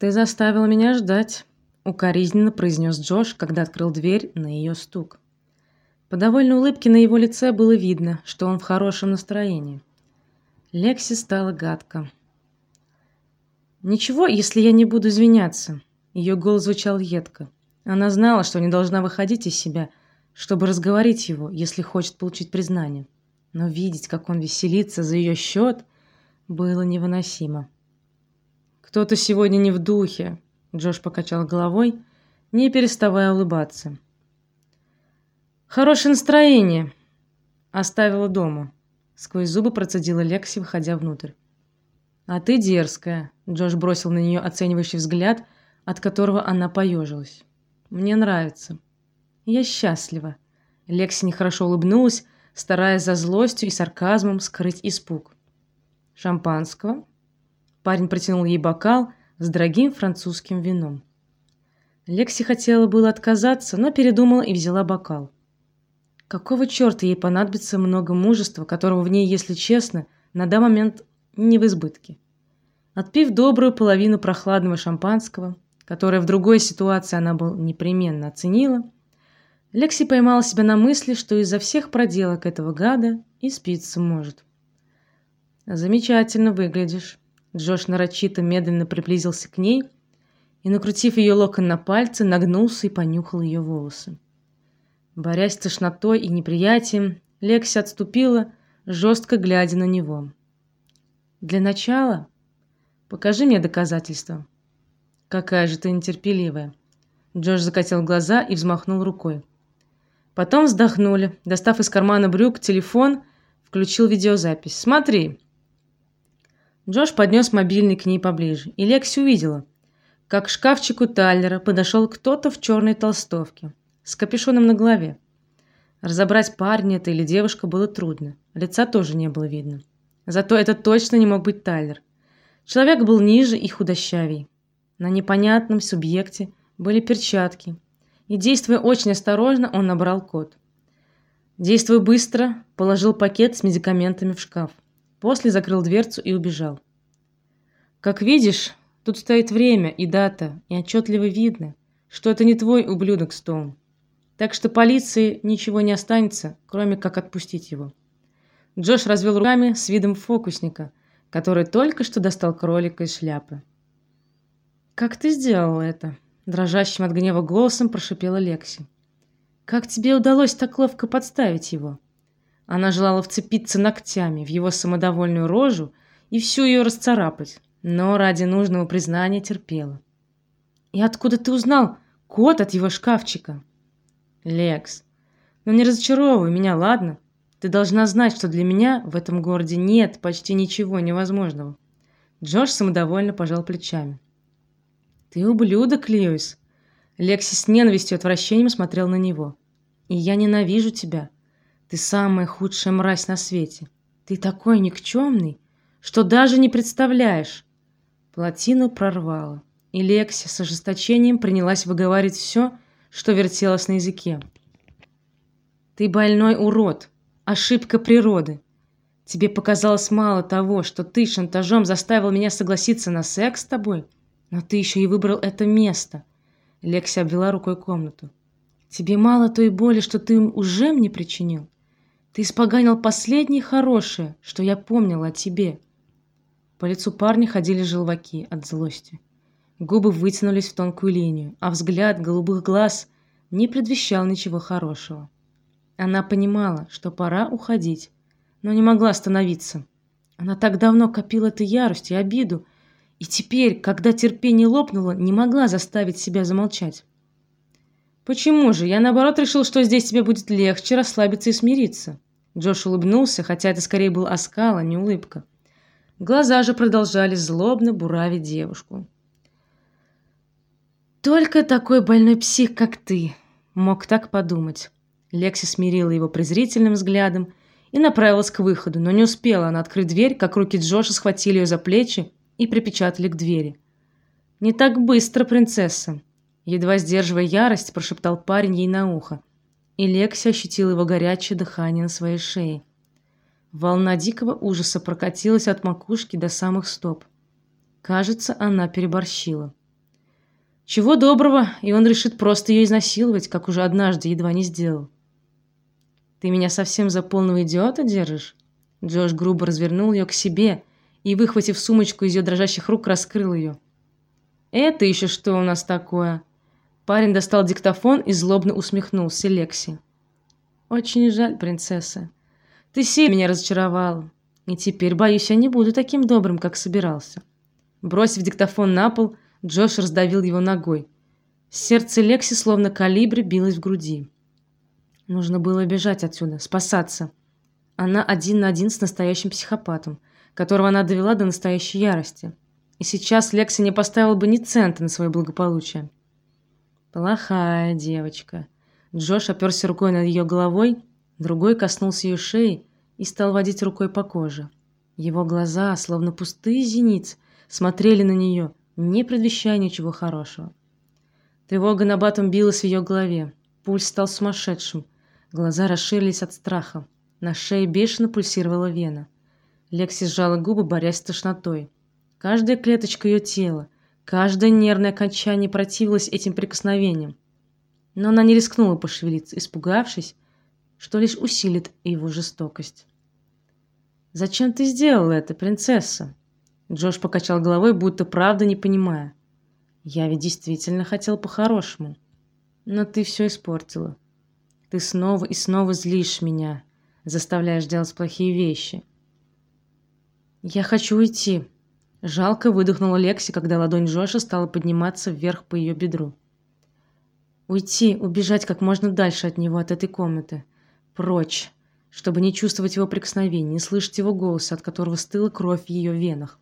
Ты заставила меня ждать, укоризненно произнес Джош, когда открыл дверь на ее стук. По довольной улыбке на его лице было видно, что он в хорошем настроении. Лекси стало гадко. Ничего, если я не буду извиняться. Ее голос звучал едко. Она знала, что не должна выходить из себя, чтобы разговорить его, если хочет получить признание. Но видеть, как он веселится за ее счет, было невыносимо. Кто-то сегодня не в духе, Джош покачал головой, не переставая улыбаться. Хорошее настроение. Оставила дома. Сквозь зубы процедила Лекси, выходя внутрь. А ты дерзкая. Джош бросил на нее оценивающий взгляд, от которого она поежилась. Мне нравится. Я счастлива. Лекси нехорошо улыбнулась, стараясь за злостью и сарказмом скрыть испуг. Шампанского? Парень протянул ей бокал с дорогим французским вином. Лекси хотела было отказаться, но передумала и взяла бокал. Какого черта ей понадобится много мужества, которого в ней, если честно, на данный момент не в избытке. Отпив добрую половину прохладного шампанского, которое в другой ситуации она бы непременно оценила, Лекси поймала себя на мысли, что из-за всех проделок этого гада и спиться может. Замечательно выглядишь. Джош нарочито медленно приблизился к ней и, накрутив ее локон на пальцы, нагнулся и понюхал ее волосы. Борясь с тошнотой и неприятием, Лекси отступила, жестко глядя на него. Для начала покажи мне доказательства. Какая же ты нетерпеливая. Джош закатил глаза и взмахнул рукой. Потом вздохнули. Достав из кармана брюк телефон, включил видеозапись. Смотри. Джош поднес мобильный к ней поближе, и Лекси увидела, как к шкафчику Тайлера подошел кто-то в черной толстовке с капюшоном на голове. Разобрать парня это или девушка было трудно. Лица тоже не было видно. Зато это точно не мог быть Тайлер. Человек был ниже и худощавей. На непонятном субъекте были перчатки. И действуя очень осторожно, он набрал код. Действуя быстро, положил пакет с медикаментами в шкаф. После закрыл дверцу и убежал. Как видишь, тут стоит время и дата, и отчетливо видно, что это не твой ублюдок Стоун. Так что полиции ничего не останется, кроме как отпустить его. Джош развел руками с видом фокусника, который только что достал кролика из шляпы. Как ты сделал это? дрожащим от гнева голосом прошипела Лекси. Как тебе удалось так ловко подставить его? Она желала вцепиться ногтями в его самодовольную рожу и всю ее расцарапать, но ради нужного признания терпела. И откуда ты узнал код от его шкафчика? Лекс, ну не разочаровывай меня, ладно? Ты должна знать, что для меня в этом городе нет почти ничего невозможного. Джош самодовольно пожал плечами. Ты ублюдок, Льюис. Лекси с ненавистью и отвращением смотрел на него. И я ненавижу тебя. Ты самая худшая мразь на свете. Ты такой никчемный, что даже не представляешь. Плотину прорвало, и Лекси с ожесточением принялась выговаривать все, что вертелось на языке. Ты больной урод, ошибка природы. Тебе показалось мало того, что ты шантажом заставил меня согласиться на секс с тобой, но ты еще и выбрал это место. Лекси обвела рукой комнату. Тебе мало той боли, что ты уже мне причинил. Ты испоганил последнее хорошее, что я помнила о тебе. По лицу парня ходили желваки от злости. Губы вытянулись в тонкую линию, а взгляд голубых глаз не предвещал ничего хорошего. Она понимала, что пора уходить, но не могла остановиться. Она так давно копила эту ярость и обиду, и теперь, когда терпение лопнуло, не могла заставить себя замолчать. Почему же? Я наоборот решил, что здесь тебе будет легче расслабиться и смириться. Джош улыбнулся, хотя это скорее был оскал, а не улыбка. Глаза же продолжали злобно буравить девушку. Только такой больной псих, как ты, мог так подумать. Лекси смирила его презрительным взглядом и направилась к выходу, но не успела она открыть дверь, как руки Джоша схватили ее за плечи и припечатали к двери. Не так быстро, принцесса, едва сдерживая ярость, прошептал парень ей на ухо, и Лекси ощутила его горячее дыхание на своей шее. Волна дикого ужаса прокатилась от макушки до самых стоп. Кажется, она переборщила. Чего доброго, и он решит просто ее изнасиловать, как уже однажды едва не сделал. Ты меня совсем за полного идиота держишь? Джош грубо развернул ее к себе и, выхватив сумочку из ее дрожащих рук, раскрыл ее. Это еще что у нас такое? Парень достал диктофон и злобно усмехнулся Лекси. Очень жаль, принцесса. Ты сильно меня разочаровала, и теперь боюсь, я не буду таким добрым, как собирался. Бросив диктофон на пол, Джош раздавил его ногой. Сердце Лекси словно калибри билось в груди. Нужно было бежать отсюда, спасаться. Она один на один с настоящим психопатом, которого она довела до настоящей ярости. И сейчас Лекси не поставила бы ни цента на свое благополучие. Плохая девочка. Джош оперся рукой над ее головой, другой коснулся ее шеи и стал водить рукой по коже. Его глаза, словно пустые зениц, смотрели на нее, не предвещая ничего хорошего. Тревога на батом билась в ее голове. Пульс стал сумасшедшим. Глаза расширились от страха. На шее бешено пульсировала вена. Лекси сжала губы, борясь с тошнотой. Каждая клеточка ее тела, каждое нервное окончание противилось этим прикосновениям. Но она не рискнула пошевелиться, испугавшись, что лишь усилит его жестокость. Зачем ты сделала это, принцесса? Джош покачал головой, будто правда не понимая. Я ведь действительно хотел по-хорошему, но ты все испортила. Ты снова и снова злишь меня, заставляешь делать плохие вещи. Я хочу уйти. Жалко выдохнула Лекси, когда ладонь Джоша стала подниматься вверх по ее бедру. Уйти, убежать как можно дальше от него, от этой комнаты, прочь, чтобы не чувствовать его прикосновений, не слышать его голоса, от которого стыла кровь в ее венах.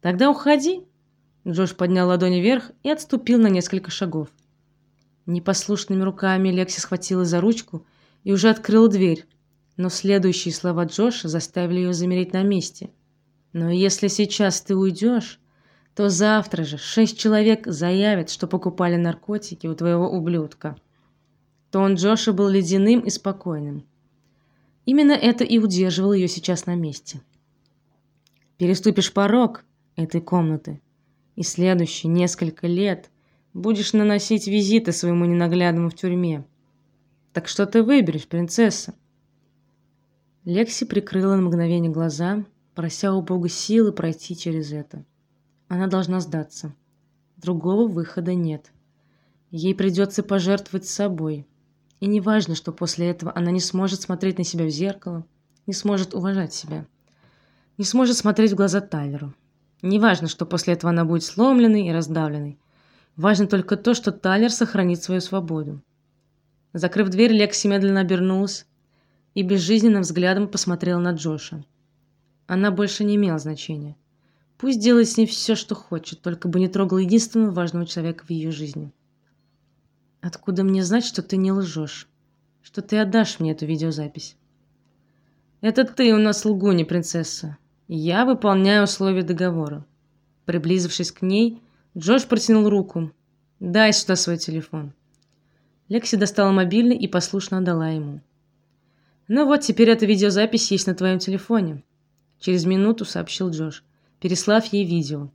Тогда уходи. Джош поднял ладони вверх и отступил на несколько шагов. Непослушными руками Лекси схватила за ручку и уже открыла дверь, но следующие слова Джоша заставили ее замереть на месте. Но если сейчас ты уйдешь, то завтра же шесть человек заявят, что покупали наркотики у твоего ублюдка. Тон Джоша был ледяным и спокойным. Именно это и удерживало ее сейчас на месте. Переступишь порог этой комнаты, и следующие несколько лет будешь наносить визиты своему ненаглядному в тюрьме. Так что ты выберешь, принцесса? Лекси прикрыла на мгновение глаза, прося у Бога силы пройти через это. Она должна сдаться. Другого выхода нет. Ей придется пожертвовать собой. И не важно, что после этого она не сможет смотреть на себя в зеркало, не сможет уважать себя, не сможет смотреть в глаза Тайлеру. Не важно, что после этого она будет сломленной и раздавленной. Важно только то, что Тайлер сохранит свою свободу. Закрыв дверь, Лекси медленно обернулась и безжизненным взглядом посмотрела на Джоша. Она больше не имела значения. Пусть делает с ней все, что хочет, только бы не трогал единственного важного человека в ее жизни. Откуда мне знать, что ты не лжешь? Что ты отдашь мне эту видеозапись? Это ты у нас лгуни, принцесса. Я выполняю условия договора. Приблизившись к ней, Джош протянул руку. Дай сюда свой телефон. Лекси достала мобильный и послушно отдала ему. Ну вот, теперь эта видеозапись есть на твоем телефоне, через минуту сообщил Джош, переслав ей видео.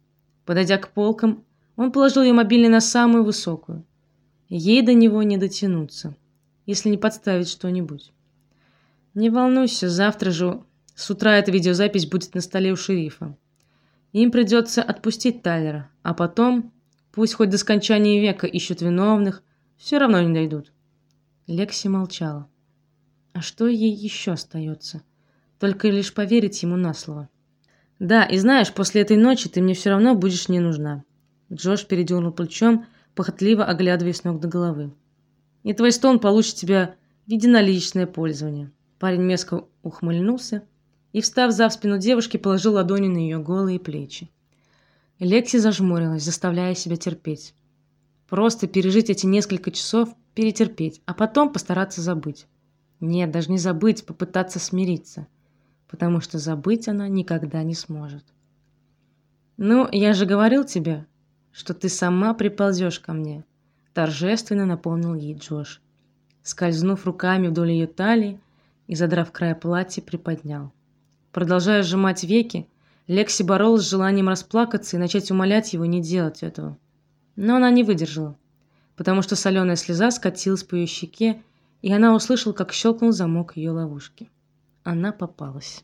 Подойдя к полкам, он положил ее мобильный на самую высокую. Ей до него не дотянуться, если не подставить что-нибудь. Не волнуйся, завтра же с утра эта видеозапись будет на столе у шерифа. Им придется отпустить Тайлера, а потом, пусть хоть до скончания века ищут виновных, все равно не дойдут. Лекси молчала. А что ей еще остается? Только лишь поверить ему на слово. Да, и знаешь, после этой ночи ты мне все равно будешь не нужна. Джош передернул плечом, похотливо оглядываясь с ног до головы. И твой стон получит тебя в виде наличное пользование. Парень меско ухмыльнулся и, встав за спину девушки, положил ладони на ее голые плечи. Лекси зажмурилась, заставляя себя терпеть. Просто пережить эти несколько часов, перетерпеть, а потом постараться забыть. Нет, даже не забыть, попытаться смириться, потому что забыть она никогда не сможет. Ну, я же говорил тебе, что ты сама приползешь ко мне, торжественно напомнил ей Джош, скользнув руками вдоль ее талии и задрав край платья, приподнял. Продолжая сжимать веки, Лекси боролась с желанием расплакаться и начать умолять его не делать этого. Но она не выдержала, потому что соленая слеза скатилась по ее щеке, и она услышала, как щелкнул замок ее ловушки. Она попалась.